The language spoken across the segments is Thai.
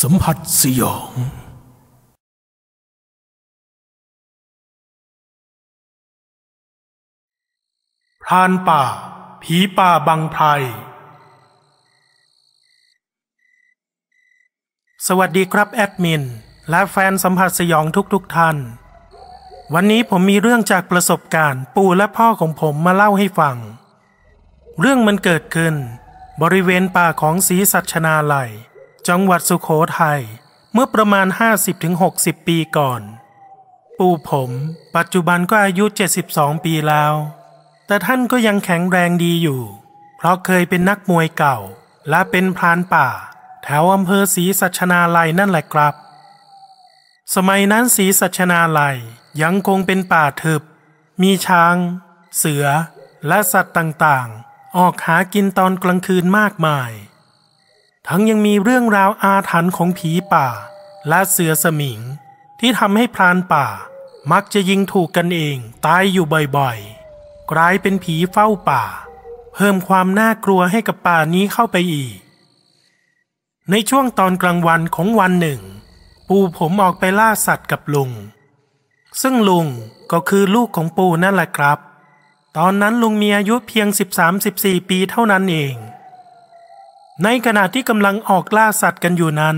สัมผัสสยอง พรานป่า ผีป่าบังไพรสวัสดีครับแอดมิน และแฟนสัมผัสสยองทุกๆทท่าน วันนี้ผมมีเรื่องจากประสบการณ์ ปู่และพ่อของผมมาเล่าให้ฟัง เรื่องมันเกิดขึ้น บริเวณป่าของศรีสัชนาลัย จังหวัดสุโขทัยเมื่อประมาณ 50-60 ปีก่อน ปู่ผม ปัจจุบันก็อายุ 72 ปีแล้ว แต่ท่านก็ยังแข็งแรงดีอยู่ เพราะเคยเป็นนักมวยเก่า และเป็นพรานป่า แถวอำเภอศรีสัชนาลัยนั่นแหละครับ สมัยนั้นศรีสัชนาลัยยังคงเป็นป่าทึบ มีช้าง เสือ และสัตว์ต่างๆ ออกหากินตอนกลางคืนมากมาย ทั้งยังมีเรื่องราวอาถรรพ์ของผีป่า และเสือสมิง ที่ทำให้พรานป่า มักจะยิงถูกกันเองตายอยู่บ่อยๆ กลายเป็นผีเฝ้าป่า เพิ่มความน่ากลัวให้กับป่านี้เข้าไปอีก ในช่วงตอนกลางวันของวันหนึ่ง ปู่ผมออกไปล่าสัตว์กับลุง ซึ่งลุงก็คือลูกของปู่นั่นแหละครับ ตอนนั้นลุงมีอายุเพียง 13-14 ปีเท่านั้นเอง ในขณะที่กำลังออกล่าสัตว์กันอยู่นั้น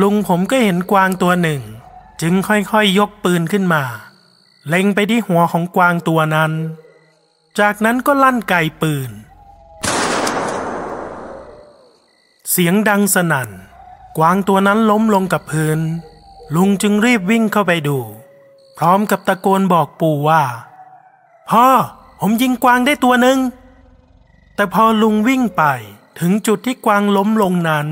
ลุงผมก็เห็นกวางตัวหนึ่ง จึงค่อยๆยยกปืนขึ้นมา เล็งไปที่หัวของกวางตัวนั้น จากนั้นก็ลั่นไกปืน เสียงดังสนั่น กวางตัวนั้นล้มลงกับพื้น ลุงจึงรีบวิ่งเข้าไปดู พร้อมกับตะโกนบอกปู่ว่า พ่อ ผมยิงกวางได้ตัวหนึ่งแต่พอลุงวิ่งไป ถึงจุดที่กวางล้มลงนั้น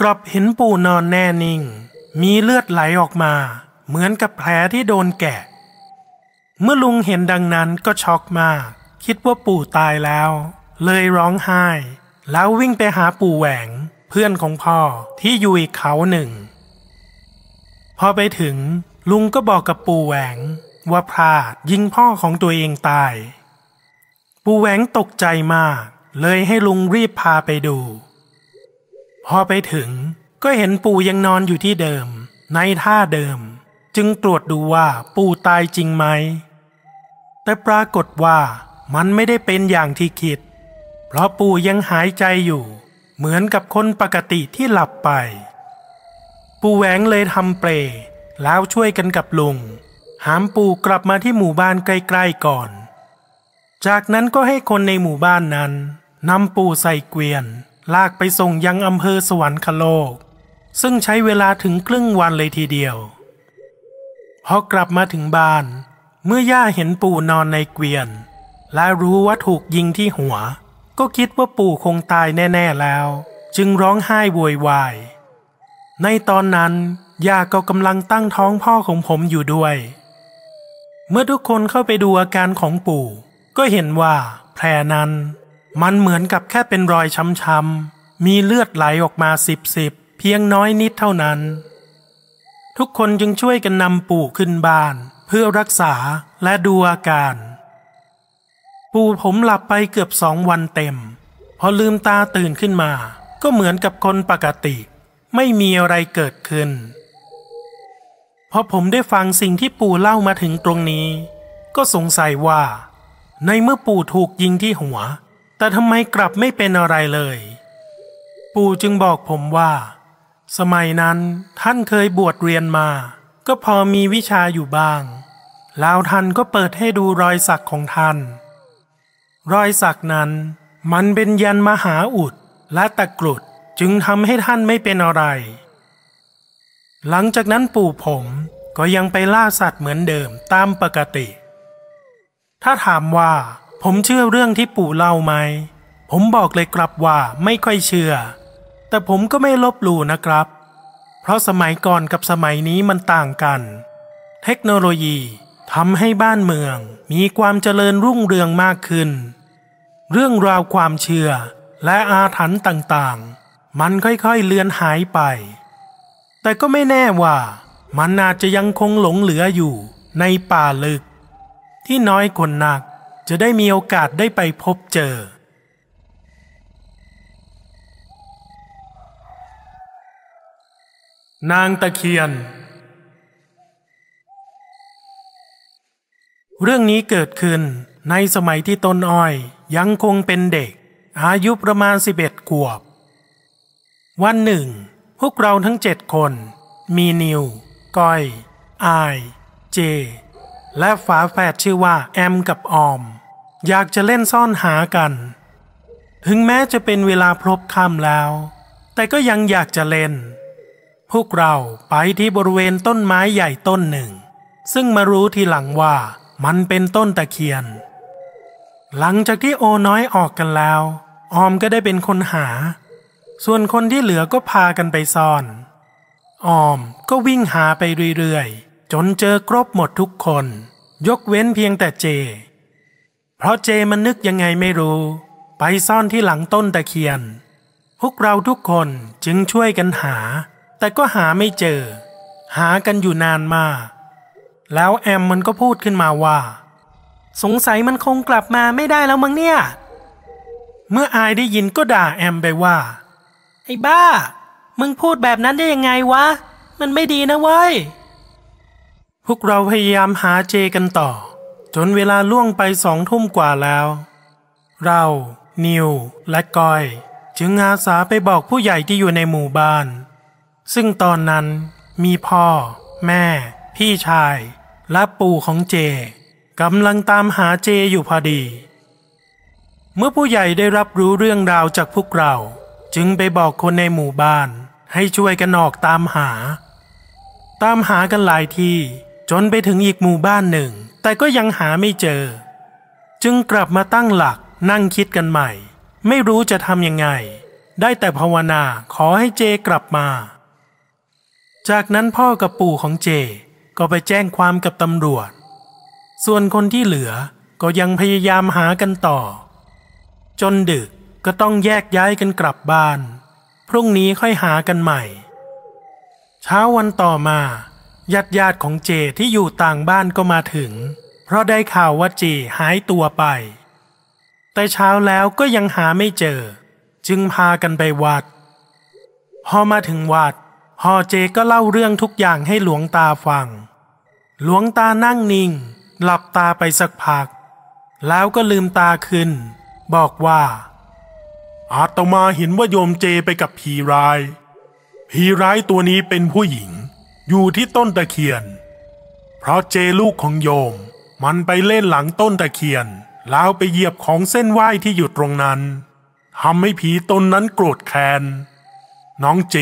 กลับเห็นปู่นอนแน่นิ่ง มีเลือดไหลออกมา เหมือนกับแผลที่โดนแกะ เมื่อลุงเห็นดังนั้นก็ช็อกมาก คิดว่าปู่ตายแล้ว เลยร้องไห้ แล้ววิ่งไปหาปู่แหวง เพื่อนของพ่อที่อยู่อีกเขาหนึ่ง พอไปถึงลุงก็บอกกับปู่แหวง ว่าพลาดยิงพ่อของตัวเองตาย ปู่แหวงตกใจมาก เลยให้ลุงรีบพาไปดู พอไปถึงก็เห็นปู่ยังนอนอยู่ที่เดิม ในท่าเดิม จึงตรวจดูว่าปู่ตายจริงไหม แต่ปรากฏว่ามันไม่ได้เป็นอย่างที่คิด เพราะปู่ยังหายใจอยู่ เหมือนกับคนปกติที่หลับไป ปู่แหวงเลยทำเปลแล้วช่วยกันกับลุง หามปู่กลับมาที่หมู่บ้านใกล้ๆก่อน จากนั้นก็ให้คนในหมู่บ้านนั้น นำปู่ใส่เกวียน ลากไปส่งยังอำเภอสวรรคโลก ซึ่งใช้เวลาถึงครึ่งวันเลยทีเดียวพอกลับมาถึงบ้าน เมื่อย่าเห็นปู่นอนในเกวียน และรู้ว่าถูกยิงที่หัว ก็คิดว่าปู่คงตายแน่ ๆแล้ว จึงร้องไห้โวยวาย ในตอนนั้นย่าก็กำลังตั้งท้องพ่อของผมอยู่ด้วย เมื่อทุกคนเข้าไปดูอาการของปู่ ก็เห็นว่าแผลนั้น มันเหมือนกับแค่เป็นรอยช้ำๆมีเลือดไหลออกมาสิบสิบเพียงน้อยนิดเท่านั้น ทุกคนจึงช่วยกันนำปู่ขึ้นบ้าน เพื่อรักษาและดูอาการ ปู่ผมหลับไปเกือบสองวันเต็ม พอลืมตาตื่นขึ้นมา ก็เหมือนกับคนปกติ ไม่มีอะไรเกิดขึ้นพอผมได้ฟังสิ่งที่ปู่เล่ามาถึงตรงนี้ ก็สงสัยว่า ในเมื่อปู่ถูกยิงที่หัว แต่ทำไมกลับไม่เป็นอะไรเลย ปู่จึงบอกผมว่า สมัยนั้นท่านเคยบวชเรียนมา ก็พอมีวิชาอยู่บ้าง แล้วท่านก็เปิดให้ดูรอยสักของท่าน รอยสักนั้นมันเป็นยันมหาอุดและตะกรุดจึงทำให้ท่านไม่เป็นอะไร หลังจากนั้นปู่ผมก็ยังไปล่าสัตว์เหมือนเดิมตามปกติ ถ้าถามว่า ผมเชื่อเรื่องที่ปู่เล่าไหม ผมบอกเลยครับว่าไม่ค่อยเชื่อ แต่ผมก็ไม่ลบหลู่นะครับ เพราะสมัยก่อนกับสมัยนี้มันต่างกัน เทคโนโลยีทำให้บ้านเมืองมีความเจริญรุ่งเรืองมากขึ้น เรื่องราวความเชื่อและอาถรรพ์ต่างๆ มันค่อยๆเลือนหายไป แต่ก็ไม่แน่ว่ามันอาจจะยังคงหลงเหลืออยู่ในป่าลึก ที่น้อยคนนัก จะได้มีโอกาสได้ไปพบเจอ นางตะเคียน เรื่องนี้เกิดขึ้นในสมัยที่ตนอ้อยยังคงเป็นเด็ก อายุประมาณสิบเอ็ดขวบ วันหนึ่ง พวกเราทั้งเจ็ดคน มีนิว ก้อย อาย เจ และฝาแฝดชื่อว่าแอมกับออม อยากจะเล่นซ่อนหากัน ถึงแม้จะเป็นเวลาพลบค่ำแล้ว แต่ก็ยังอยากจะเล่น พวกเราไปที่บริเวณต้นไม้ใหญ่ต้นหนึ่ง ซึ่งมารู้ทีหลังว่ามันเป็นต้นตะเคียน หลังจากที่โอน้อยออกกันแล้ว ออมก็ได้เป็นคนหา ส่วนคนที่เหลือก็พากันไปซ่อน ออมก็วิ่งหาไปเรื่อยๆ จนเจอครบหมดทุกคน ยกเว้นเพียงแต่เจ เพราะเจมันนึกยังไงไม่รู้ ไปซ่อนที่หลังต้นตะเคียน พวกเราทุกคนจึงช่วยกันหา แต่ก็หาไม่เจอ หากันอยู่นานมาก แล้วแอมมันก็พูดขึ้นมาว่า สงสัยมันคงกลับมาไม่ได้แล้วมั้งเนี่ย เมื่ออายได้ยินก็ด่าแอมไปว่า ไอ้บ้า มึงพูดแบบนั้นได้ยังไงวะ มันไม่ดีนะเว้ยพวกเราพยายามหาเจกันต่อ จนเวลาล่วงไปสองทุ่มกว่าแล้ว เรา นิว และก้อย จึงอาสาไปบอกผู้ใหญ่ที่อยู่ในหมู่บ้าน ซึ่งตอนนั้นมีพ่อ แม่ พี่ชาย และปู่ของเจกำลังตามหาเจอยู่พอดี เมื่อผู้ใหญ่ได้รับรู้เรื่องราวจากพวกเรา จึงไปบอกคนในหมู่บ้าน ให้ช่วยกันออกตามหา ตามหากันหลายที่จนไปถึงอีกหมู่บ้านหนึ่ง แต่ก็ยังหาไม่เจอ จึงกลับมาตั้งหลักนั่งคิดกันใหม่ ไม่รู้จะทำยังไง ได้แต่ภาวนาขอให้เจกลับมา จากนั้นพ่อกับปู่ของเจก็ไปแจ้งความกับตำรวจ ส่วนคนที่เหลือก็ยังพยายามหากันต่อ จนดึกก็ต้องแยกย้ายกันกลับบ้าน พรุ่งนี้ค่อยหากันใหม่ เช้าวันต่อมา ญาติญาติของเจที่อยู่ต่างบ้านก็มาถึง เพราะได้ข่าวว่าเจหายตัวไป แต่เช้าแล้วก็ยังหาไม่เจอ จึงพากันไปวัด พอมาถึงวัดพอเจก็เล่าเรื่องทุกอย่างให้หลวงตาฟัง หลวงตานั่งนิ่ง หลับตาไปสักพัก แล้วก็ลืมตาขึ้น บอกว่า อาตมาเห็นว่าโยมเจไปกับผีร้าย ผีร้ายตัวนี้เป็นผู้หญิง อยู่ที่ต้นตะเคียน เพราะเจลูกของโยม มันไปเล่นหลังต้นตะเคียน แล้วไปเหยียบของเส้นไหว้ที่อยู่ตรงนั้นทำให้ผีตนนั้นโกรธแค้นน้องเจ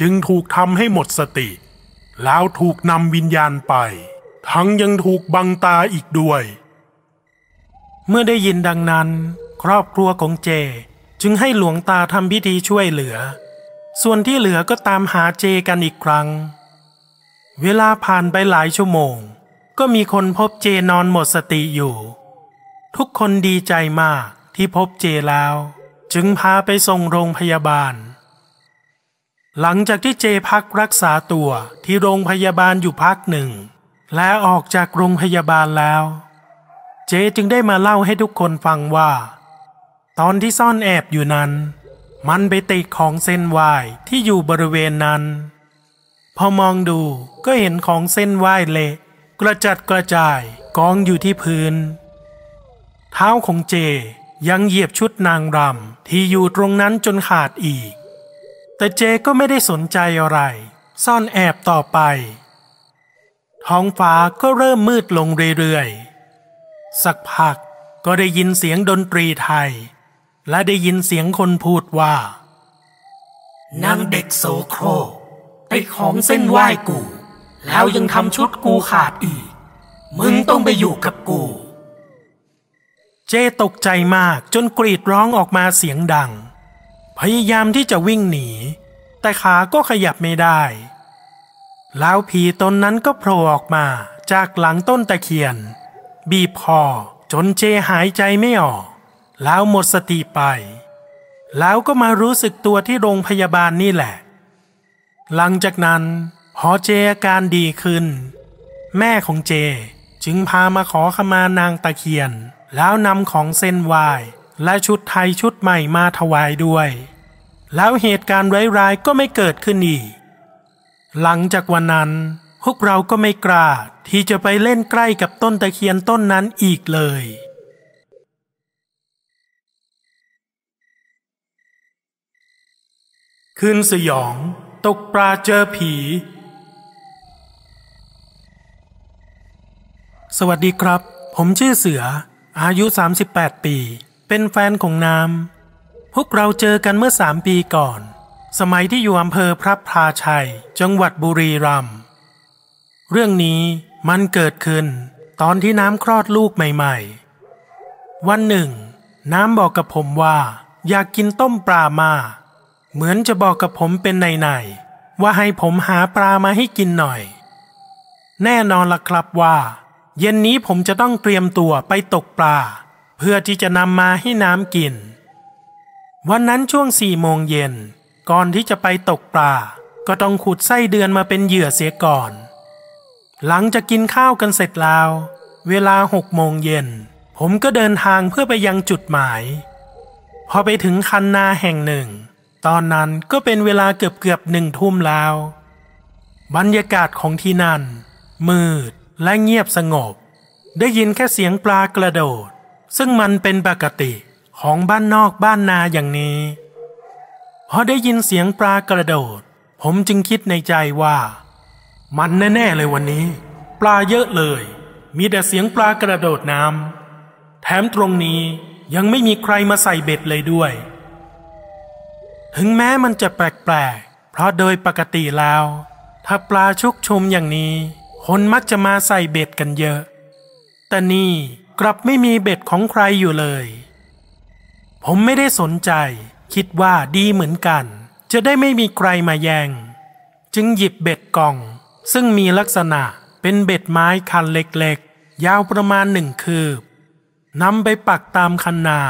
จึงถูกทำให้หมดสติ แล้วถูกนำวิญญาณไป ทั้งยังถูกบังตาอีกด้วย เมื่อได้ยินดังนั้น ครอบครัวของเจจึงให้หลวงตาทำพิธีช่วยเหลือ ส่วนที่เหลือก็ตามหาเจกันอีกครั้ง เวลาผ่านไปหลายชั่วโมง ก็มีคนพบเจนอนหมดสติอยู่ ทุกคนดีใจมากที่พบเจแล้ว จึงพาไปส่งโรงพยาบาล หลังจากที่เจพักรักษาตัวที่โรงพยาบาลอยู่พักหนึ่ง และออกจากโรงพยาบาลแล้ว เจจึงได้มาเล่าให้ทุกคนฟังว่า ตอนที่ซ่อนแอบอยู่นั้น มันไปติดของเส้นไหวที่อยู่บริเวณนั้น พอมองดูก็เห็นของเส้นไหวเละกระจัดกระจายกองอยู่ที่พื้น เท้าของเจยังเหยียบชุดนางรำที่อยู่ตรงนั้นจนขาดอีก แต่เจก็ไม่ได้สนใจอะไร ซ่อนแอบต่อไป ท้องฟ้าก็เริ่มมืดลงเรื่อยๆ สักพักก็ได้ยินเสียงดนตรีไทย และได้ยินเสียงคนพูดว่านางเด็กโสโครก ไปของเส้นไหว้กู แล้วยังทำชุดกูขาดอีก มึงต้องไปอยู่กับกู เจตกใจมากจนกรีดร้องออกมาเสียงดัง พยายามที่จะวิ่งหนี แต่ขาก็ขยับไม่ได้ แล้วผีตนนั้นก็โผล่ออกมาจากหลังต้นตะเคียน บีบคอจนเจหายใจไม่ออก แล้วหมดสติไป แล้วก็มารู้สึกตัวที่โรงพยาบาลนี่แหละ หลังจากนั้นพอเจอาการดีขึ้น แม่ของเจจึงพามาขอขมานางตะเคียน แล้วนำของเส้นไหว้และชุดไทยชุดใหม่มาถวายด้วย แล้วเหตุการณ์ร้ายๆก็ไม่เกิดขึ้นอีก หลังจากวันนั้นพวกเราก็ไม่กล้าที่จะไปเล่นใกล้กับต้นตะเคียนต้นนั้นอีกเลย คืนสยอง ตกปลาเจอผี สวัสดีครับ ผมชื่อเสือ อายุ 38 ปี เป็นแฟนของน้ำพวกเราเจอกันเมื่อสามปีก่อน สมัยที่อยู่อำเภอพระพราชัย จังหวัดบุรีรัมย์เรื่องนี้มันเกิดขึ้น ตอนที่น้ำคลอดลูกใหม่ ๆ วันหนึ่ง น้ำบอกกับผมว่า อยากกินต้มปลามา เหมือนจะบอกกับผมเป็นในๆว่าให้ผมหาปลามาให้กินหน่อย แน่นอนล่ะครับว่า เย็นนี้ผมจะต้องเตรียมตัวไปตกปลา เพื่อที่จะนำมาให้น้ำกิน วันนั้นช่วงสี่โมงเย็น ก่อนที่จะไปตกปลา ก็ต้องขุดไส้เดือนมาเป็นเหยื่อเสียก่อน หลังจากกินข้าวกันเสร็จแล้ว เวลาหกโมงเย็น ผมก็เดินทางเพื่อไปยังจุดหมาย พอไปถึงคันนาแห่งหนึ่ง ตอนนั้นก็เป็นเวลาเกือบเกือบหนึ่งทุ่มแล้ว บรรยากาศของที่นั่น มืดและเงียบสงบ ได้ยินแค่เสียงปลากระโดด ซึ่งมันเป็นปกติของบ้านนอกบ้านนาอย่างนี้พอได้ยินเสียงปลากระโดด ผมจึงคิดในใจว่า มันแน่ๆเลยวันนี้ ปลาเยอะเลย มีแต่เสียงปลากระโดดน้ำแถมตรงนี้ยังไม่มีใครมาใส่เบ็ดเลยด้วย ถึงแม้มันจะแปลกๆ เพราะโดยปกติแล้ว ถ้าปลาชุกชุมอย่างนี้ คนมักจะมาใส่เบ็ดกันเยอะ แต่นี่กลับไม่มีเบ็ดของใครอยู่เลย ผมไม่ได้สนใจ คิดว่าดีเหมือนกัน จะได้ไม่มีใครมาแยง่ง จึงหยิบเบ็ดกล่อง ซึ่งมีลักษณะเป็นเบ็ดไม้คันเล็กๆ ยาวประมาณหนึ่งคืบนำไปปักตามคันนา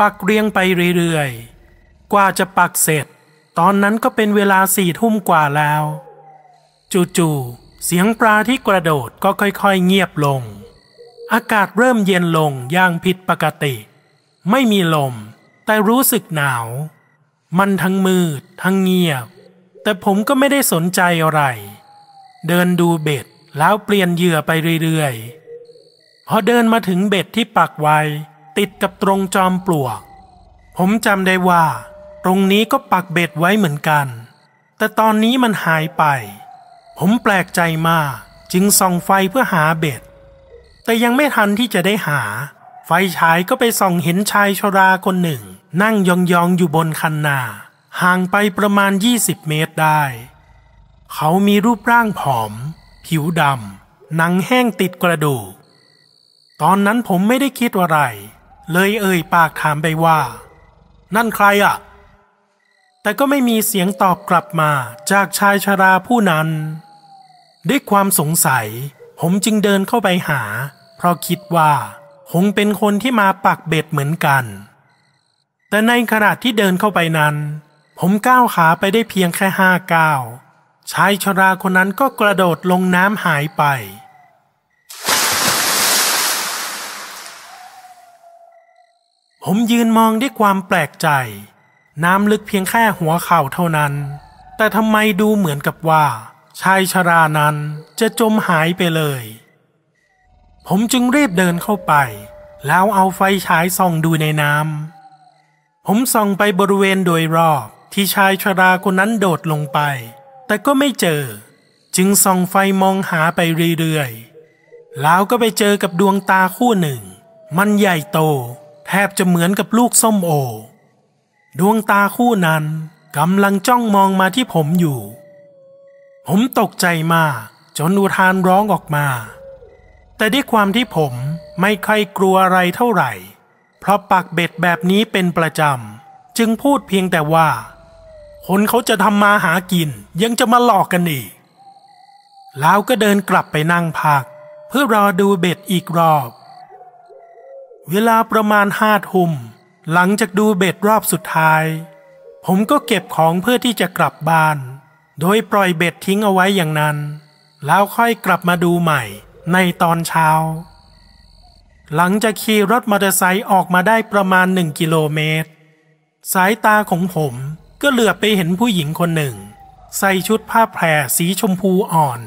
ปักเรียงไปเรื่อยๆ กว่าจะปักเสร็จ ตอนนั้นก็เป็นเวลาสี่ทุ่มกว่าแล้ว จู่ๆเสียงปลาที่กระโดดก็ค่อยๆเงียบลง อากาศเริ่มเย็นลงอย่างผิดปกติ ไม่มีลม แต่รู้สึกหนาว มันทั้งมืด ทั้งเงียบ แต่ผมก็ไม่ได้สนใจอะไร เดินดูเบ็ดแล้วเปลี่ยนเหยื่อไปเรื่อยๆ พอเดินมาถึงเบ็ดที่ปักไว้ ติดกับตรงจอมปลวก ผมจำได้ว่า ตรงนี้ก็ปักเบ็ดไว้เหมือนกัน แต่ตอนนี้มันหายไป ผมแปลกใจมากจึงส่องไฟเพื่อหาเบ็ด แต่ยังไม่ทันที่จะได้หา ไฟฉายก็ไปส่องเห็นชายชราคนหนึ่ง นั่งยองๆอยู่บนคันนา ห่างไปประมาณ 20 เมตรได้ เขามีรูปร่างผอม ผิวดำหนังแห้งติดกระดูก ตอนนั้นผมไม่ได้คิดอะไร เลยเอ่ยปากถามไปว่า นั่นใครอะ แต่ก็ไม่มีเสียงตอบกลับมาจากชายชราผู้นั้น ด้วยความสงสัย ผมจึงเดินเข้าไปหา เพราะคิดว่า คงเป็นคนที่มาปักเบ็ดเหมือนกัน แต่ในขณะที่เดินเข้าไปนั้น ผมก้าวขาไปได้เพียงแค่ห้าก้าวชายชราคนนั้นก็กระโดดลงน้ำหายไป ผมยืนมองด้วยความแปลกใจ น้ำลึกเพียงแค่หัวเข่าเท่านั้น แต่ทำไมดูเหมือนกับว่า ชายชรานั้นจะจมหายไปเลย ผมจึงรีบเดินเข้าไป แล้วเอาไฟฉายส่องดูในน้ำผมส่องไปบริเวณโดยรอบที่ชายชราคนนั้นโดดลงไป แต่ก็ไม่เจอ จึงส่องไฟมองหาไปเรื่อยๆ แล้วก็ไปเจอกับดวงตาคู่หนึ่ง มันใหญ่โต แทบจะเหมือนกับลูกส้มโอ ดวงตาคู่นั้นกำลังจ้องมองมาที่ผมอยู่ ผมตกใจมากจนอุทานร้องออกมา แต่ด้วยความที่ผมไม่ค่อยกลัวอะไรเท่าไหร่ เพราะปักเบ็ดแบบนี้เป็นประจำ จึงพูดเพียงแต่ว่า คนเขาจะทำมาหากินยังจะมาหลอกกันอีก แล้วก็เดินกลับไปนั่งพัก เพื่อรอดูเบ็ดอีกรอบ เวลาประมาณห้าทุ่ม หลังจากดูเบ็ดรอบสุดท้าย ผมก็เก็บของเพื่อที่จะกลับบ้าน โดยปล่อยเบ็ดทิ้งเอาไว้อย่างนั้น แล้วค่อยกลับมาดูใหม่ในตอนเช้า หลังจากขี่รถมอเตอร์ไซค์ออกมาได้ประมาณหนึ่งกิโลเมตร สายตาของผมก็เหลือบไปเห็นผู้หญิงคนหนึ่ง ใส่ชุดผ้าแพรสีชมพูอ่อน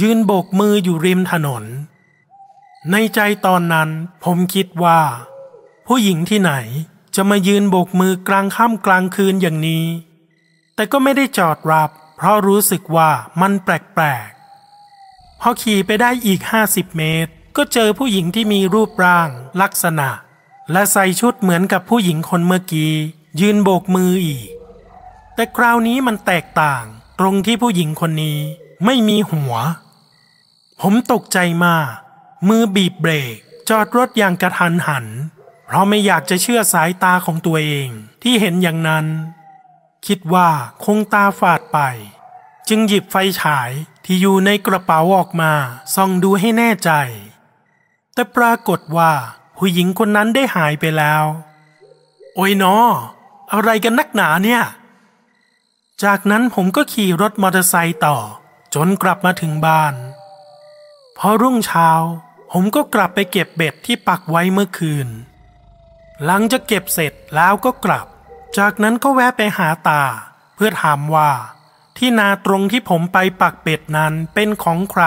ยืนโบกมืออยู่ริมถนน ในใจตอนนั้นผมคิดว่า ผู้หญิงที่ไหน จะมายืนโบกมือกลางค่ำกลางคืนอย่างนี้ แต่ก็ไม่ได้จอดรับ เพราะรู้สึกว่ามันแปลกๆ พอขี่ไปได้อีกห้าสิบเมตร ก็เจอผู้หญิงที่มีรูปร่างลักษณะ และใส่ชุดเหมือนกับผู้หญิงคนเมื่อกี้ ยืนโบกมืออีก แต่คราวนี้มันแตกต่าง ตรงที่ผู้หญิงคนนี้ไม่มีหัว ผมตกใจมากมือบีบเบรก จอดรถอย่างกระทันหัน เพราะไม่อยากจะเชื่อสายตาของตัวเองที่เห็นอย่างนั้น คิดว่าคงตาฝาดไป จึงหยิบไฟฉายที่อยู่ในกระเป๋าออกมาส่องดูให้แน่ใจ แต่ปรากฏว่าผู้หญิงคนนั้นได้หายไปแล้ว โอ้ยนอ อะไรกันนักหนาเนี่ย จากนั้นผมก็ขี่รถมอเตอร์ไซค์ต่อ จนกลับมาถึงบ้าน พอรุ่งเช้า ผมก็กลับไปเก็บเบ็ดที่ปักไว้เมื่อคืน หลังจากเก็บเสร็จแล้วก็กลับ จากนั้นก็แวะไปหาตา เพื่อถามว่า ที่นาตรงที่ผมไปปักเบ็ดนั้นเป็นของใคร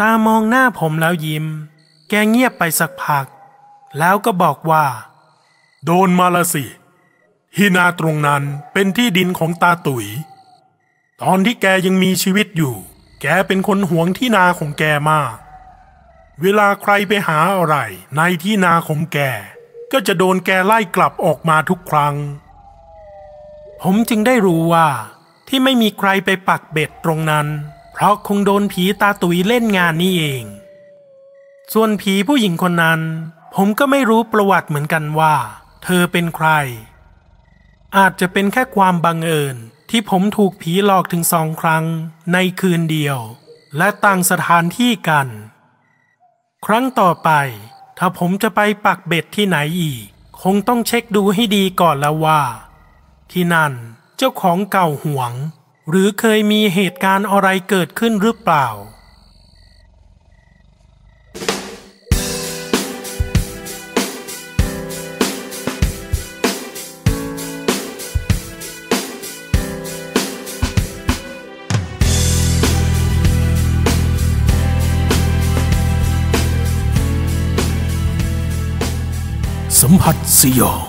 ตามองหน้าผมแล้วยิ้ม แกเงียบไปสักพัก แล้วก็บอกว่า โดนมาละสิที่นาตรงนั้นเป็นที่ดินของตาตุ๋ย ตอนที่แกยังมีชีวิตอยู่ แกเป็นคนหวงที่นาของแกมาก เวลาใครไปหาอะไร ในที่นาของแก ก็จะโดนแกไล่กลับออกมาทุกครั้ง ผมจึงได้รู้ว่า ที่ไม่มีใครไปปักเบ็ดตรงนั้น เพราะคงโดนผีตาตุยเล่นงานนี่เอง ส่วนผีผู้หญิงคนนั้น ผมก็ไม่รู้ประวัติเหมือนกันว่า เธอเป็นใคร อาจจะเป็นแค่ความบังเอิญที่ผมถูกผีหลอกถึงสองครั้งในคืนเดียว และต่างสถานที่กัน ครั้งต่อไป ถ้าผมจะไปปักเบ็ดที่ไหนอีก คงต้องเช็คดูให้ดีก่อนแล้วว่า ที่นั่นเจ้าของเก่าหวง หรือเคยมีเหตุการณ์อะไรเกิดขึ้นหรือเปล่า สัมผัสสยอง